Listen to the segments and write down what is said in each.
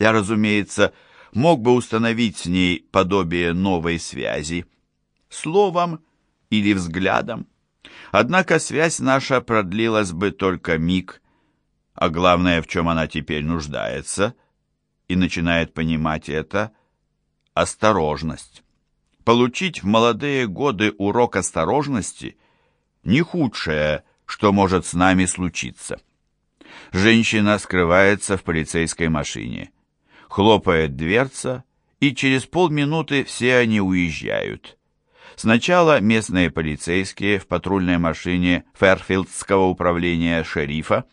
Я, разумеется, мог бы установить с ней подобие новой связи, словом или взглядом. Однако связь наша продлилась бы только миг, а главное, в чем она теперь нуждается, и начинает понимать это, осторожность. Получить в молодые годы урок осторожности – не худшее, что может с нами случиться. Женщина скрывается в полицейской машине. Хлопает дверца, и через полминуты все они уезжают. Сначала местные полицейские в патрульной машине Ферфилдского управления шерифа.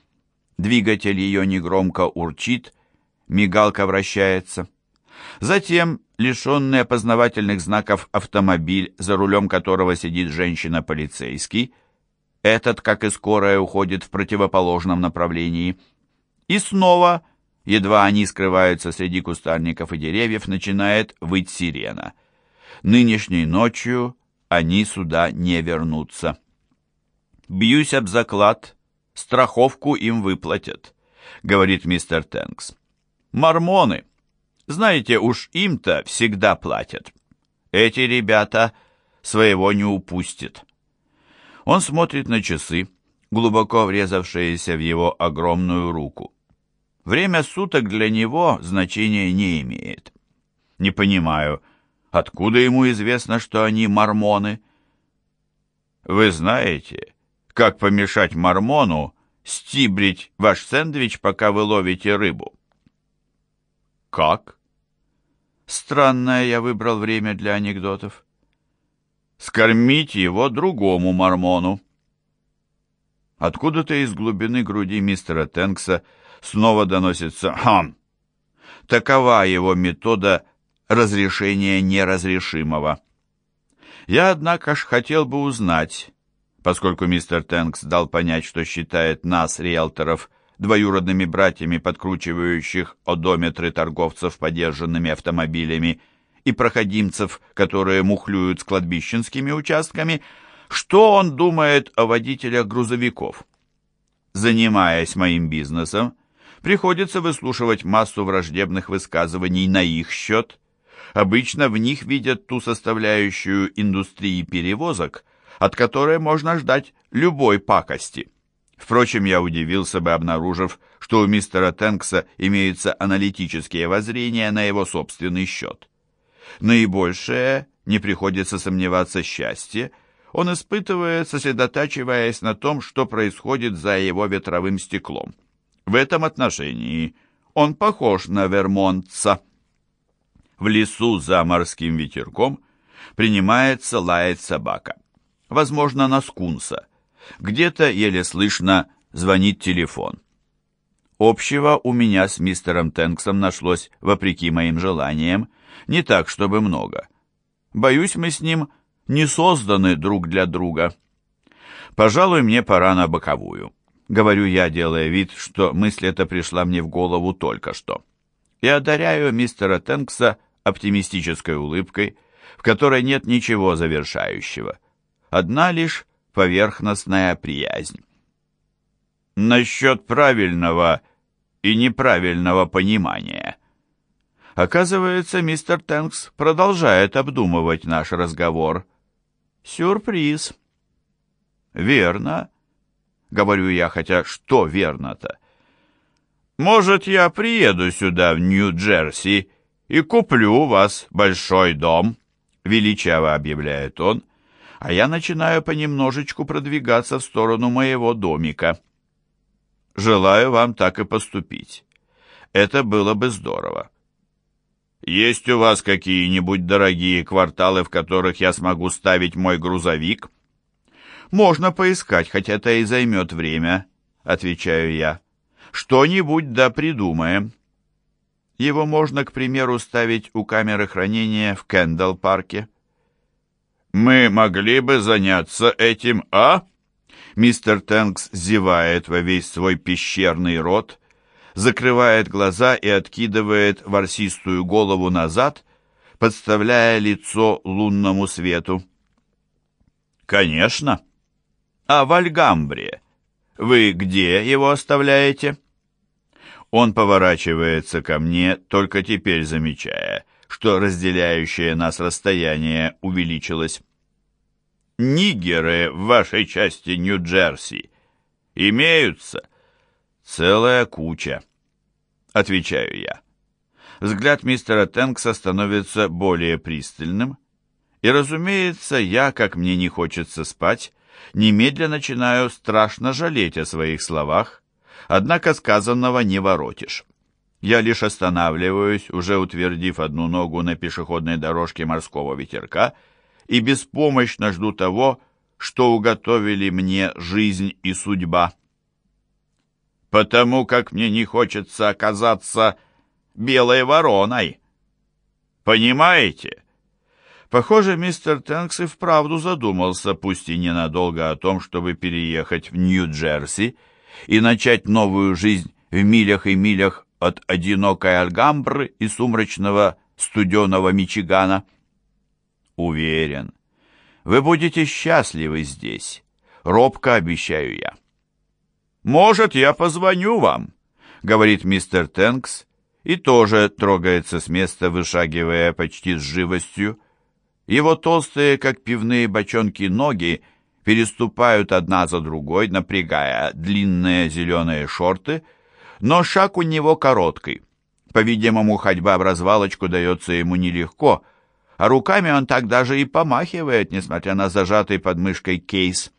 Двигатель ее негромко урчит, мигалка вращается. Затем лишенный опознавательных знаков автомобиль, за рулем которого сидит женщина-полицейский, этот, как и скорая, уходит в противоположном направлении. И снова, едва они скрываются среди кустарников и деревьев, начинает выть сирена. Нынешней ночью они сюда не вернутся. «Бьюсь об заклад, страховку им выплатят», — говорит мистер Тэнкс. «Мормоны!» Знаете, уж им-то всегда платят. Эти ребята своего не упустят. Он смотрит на часы, глубоко врезавшиеся в его огромную руку. Время суток для него значения не имеет. Не понимаю, откуда ему известно, что они мормоны? Вы знаете, как помешать мормону стибрить ваш сэндвич, пока вы ловите рыбу? Как? Странное я выбрал время для анекдотов. Скормить его другому мормону. Откуда-то из глубины груди мистера Тенкса снова доносится «хам». Такова его метода разрешения неразрешимого. Я, однако ж, хотел бы узнать, поскольку мистер Тенкс дал понять, что считает нас, риэлторов, двоюродными братьями, подкручивающих одометры торговцев подержанными автомобилями и проходимцев, которые мухлюют с кладбищенскими участками, что он думает о водителях грузовиков. Занимаясь моим бизнесом, приходится выслушивать массу враждебных высказываний на их счет. Обычно в них видят ту составляющую индустрии перевозок, от которой можно ждать любой пакости. Впрочем, я удивился бы, обнаружив, что у мистера Тенкса имеются аналитические воззрения на его собственный счет. Наибольшее, не приходится сомневаться, счастье он испытывает, сосредотачиваясь на том, что происходит за его ветровым стеклом. В этом отношении он похож на вермонтца. В лесу за морским ветерком принимается лаять собака. Возможно, на скунса – где-то еле слышно звонит телефон. Общего у меня с мистером Тенксом нашлось, вопреки моим желаниям, не так, чтобы много. Боюсь, мы с ним не созданы друг для друга. Пожалуй, мне пора на боковую. Говорю я, делая вид, что мысль эта пришла мне в голову только что. И одаряю мистера Тенкса оптимистической улыбкой, в которой нет ничего завершающего. Одна лишь поверхностная приязнь. Насчет правильного и неправильного понимания. Оказывается, мистер Тэнкс продолжает обдумывать наш разговор. Сюрприз. Верно, говорю я, хотя что верно-то? Может, я приеду сюда, в Нью-Джерси, и куплю у вас большой дом, величаво объявляет он, — а я начинаю понемножечку продвигаться в сторону моего домика. Желаю вам так и поступить. Это было бы здорово. Есть у вас какие-нибудь дорогие кварталы, в которых я смогу ставить мой грузовик? Можно поискать, хотя это и займет время, отвечаю я. Что-нибудь да придумаем. Его можно, к примеру, ставить у камеры хранения в Кендалл-парке. «Мы могли бы заняться этим, а?» Мистер Тэнкс зевает во весь свой пещерный рот, закрывает глаза и откидывает ворсистую голову назад, подставляя лицо лунному свету. «Конечно. А в Альгамбре вы где его оставляете?» Он поворачивается ко мне, только теперь замечая, что разделяющее нас расстояние увеличилось. «Нигеры в вашей части Нью-Джерси имеются?» «Целая куча», — отвечаю я. Взгляд мистера Тенкса становится более пристальным, и, разумеется, я, как мне не хочется спать, немедленно начинаю страшно жалеть о своих словах, однако сказанного не воротишь. Я лишь останавливаюсь, уже утвердив одну ногу на пешеходной дорожке морского ветерка, и беспомощно жду того, что уготовили мне жизнь и судьба. Потому как мне не хочется оказаться белой вороной. Понимаете? Похоже, мистер Тэнкс и вправду задумался, пусть и ненадолго, о том, чтобы переехать в Нью-Джерси и начать новую жизнь в милях и милях от одинокой Альгамбры и сумрачного студеного Мичигана. Уверен, вы будете счастливы здесь, робко обещаю я. «Может, я позвоню вам», — говорит мистер Тэнкс, и тоже трогается с места, вышагивая почти с живостью. Его толстые, как пивные бочонки, ноги переступают одна за другой, напрягая длинные зеленые шорты, но шаг у него короткий. По-видимому, ходьба в развалочку дается ему нелегко, а руками он так даже и помахивает, несмотря на зажатый под мышкой кейс.